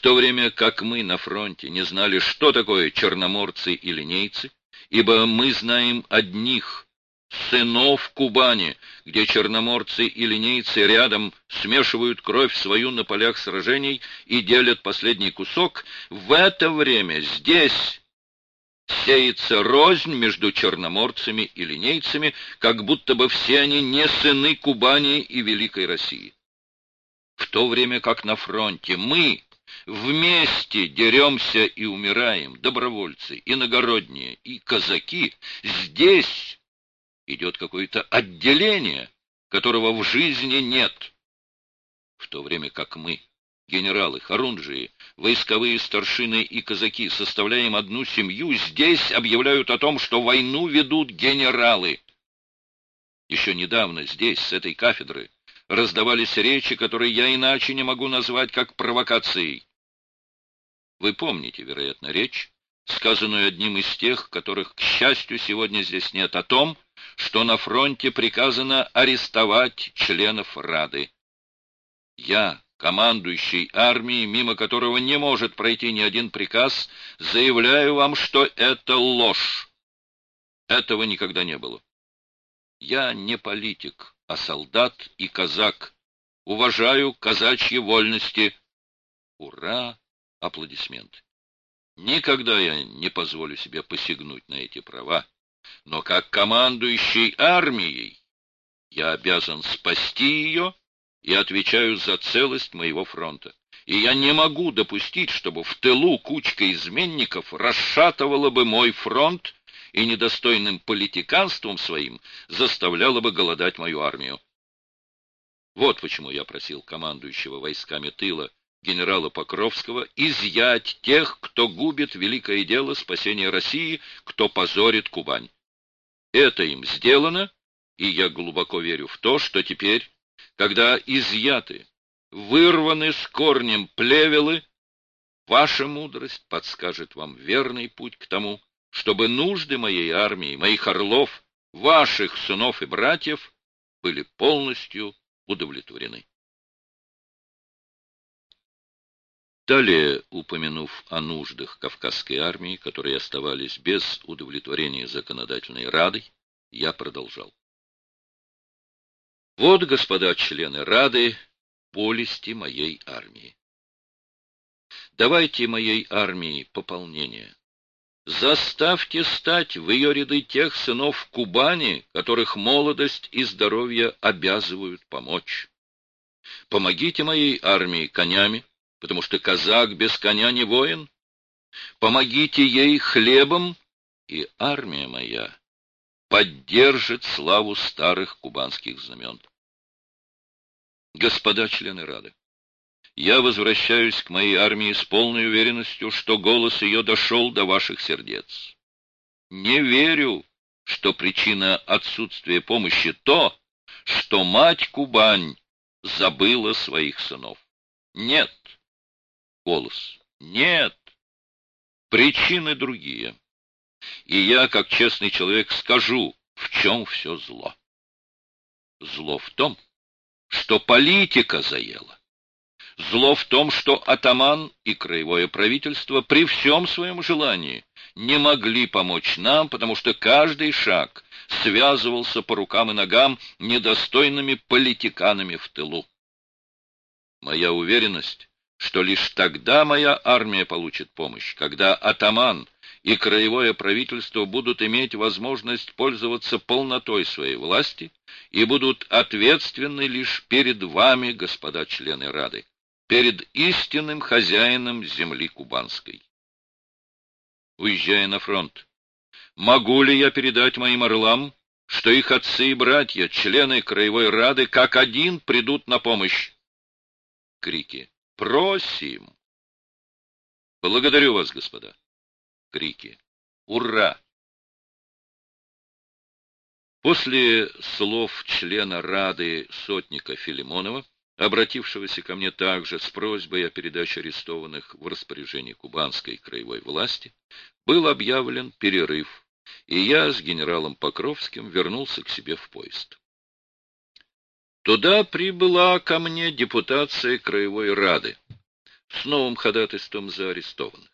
в то время как мы на фронте не знали, что такое черноморцы и линейцы, ибо мы знаем одних сынов Кубани, где черноморцы и линейцы рядом смешивают кровь свою на полях сражений и делят последний кусок, в это время здесь сеется рознь между черноморцами и линейцами, как будто бы все они не сыны Кубани и Великой России. В то время как на фронте мы вместе деремся и умираем, добровольцы, иногородние и казаки, здесь идет какое-то отделение, которого в жизни нет. В то время как мы, генералы, хорунжии, войсковые старшины и казаки, составляем одну семью, здесь объявляют о том, что войну ведут генералы. Еще недавно здесь, с этой кафедры, раздавались речи, которые я иначе не могу назвать как провокацией. Вы помните, вероятно, речь, сказанную одним из тех, которых, к счастью, сегодня здесь нет, о том, что на фронте приказано арестовать членов Рады. Я, командующий армией, мимо которого не может пройти ни один приказ, заявляю вам, что это ложь. Этого никогда не было. Я не политик, а солдат и казак. Уважаю казачьи вольности. Ура! Аплодисменты. Никогда я не позволю себе посягнуть на эти права но как командующий армией я обязан спасти ее и отвечаю за целость моего фронта. И я не могу допустить, чтобы в тылу кучка изменников расшатывала бы мой фронт и недостойным политиканством своим заставляла бы голодать мою армию. Вот почему я просил командующего войсками тыла генерала Покровского изъять тех, кто губит великое дело спасения России, кто позорит Кубань. Это им сделано, и я глубоко верю в то, что теперь, когда изъяты, вырваны с корнем плевелы, ваша мудрость подскажет вам верный путь к тому, чтобы нужды моей армии, моих орлов, ваших сынов и братьев были полностью удовлетворены. Далее, упомянув о нуждах Кавказской армии, которые оставались без удовлетворения законодательной Радой, я продолжал. Вот, господа члены Рады, полисти моей армии. Давайте моей армии пополнение. Заставьте стать в ее ряды тех сынов Кубани, которых молодость и здоровье обязывают помочь. Помогите моей армии конями, потому что казак без коня не воин. Помогите ей хлебом, и армия моя поддержит славу старых кубанских знамен. Господа члены Рады, я возвращаюсь к моей армии с полной уверенностью, что голос ее дошел до ваших сердец. Не верю, что причина отсутствия помощи то, что мать Кубань забыла своих сынов. Нет, голос. Нет, причины другие. И я, как честный человек, скажу, в чем все зло. Зло в том, что политика заела. Зло в том, что атаман и краевое правительство при всем своем желании не могли помочь нам, потому что каждый шаг связывался по рукам и ногам недостойными политиканами в тылу. Моя уверенность что лишь тогда моя армия получит помощь, когда атаман и краевое правительство будут иметь возможность пользоваться полнотой своей власти и будут ответственны лишь перед вами, господа члены Рады, перед истинным хозяином земли кубанской. Уезжая на фронт, могу ли я передать моим орлам, что их отцы и братья, члены Краевой Рады, как один придут на помощь? Крики. Просим! Благодарю вас, господа. Крики. Ура! После слов члена Рады сотника Филимонова, обратившегося ко мне также с просьбой о передаче арестованных в распоряжение кубанской краевой власти, был объявлен перерыв, и я с генералом Покровским вернулся к себе в поезд. Туда прибыла ко мне депутация Краевой Рады. с новым ходатайством за арестованных.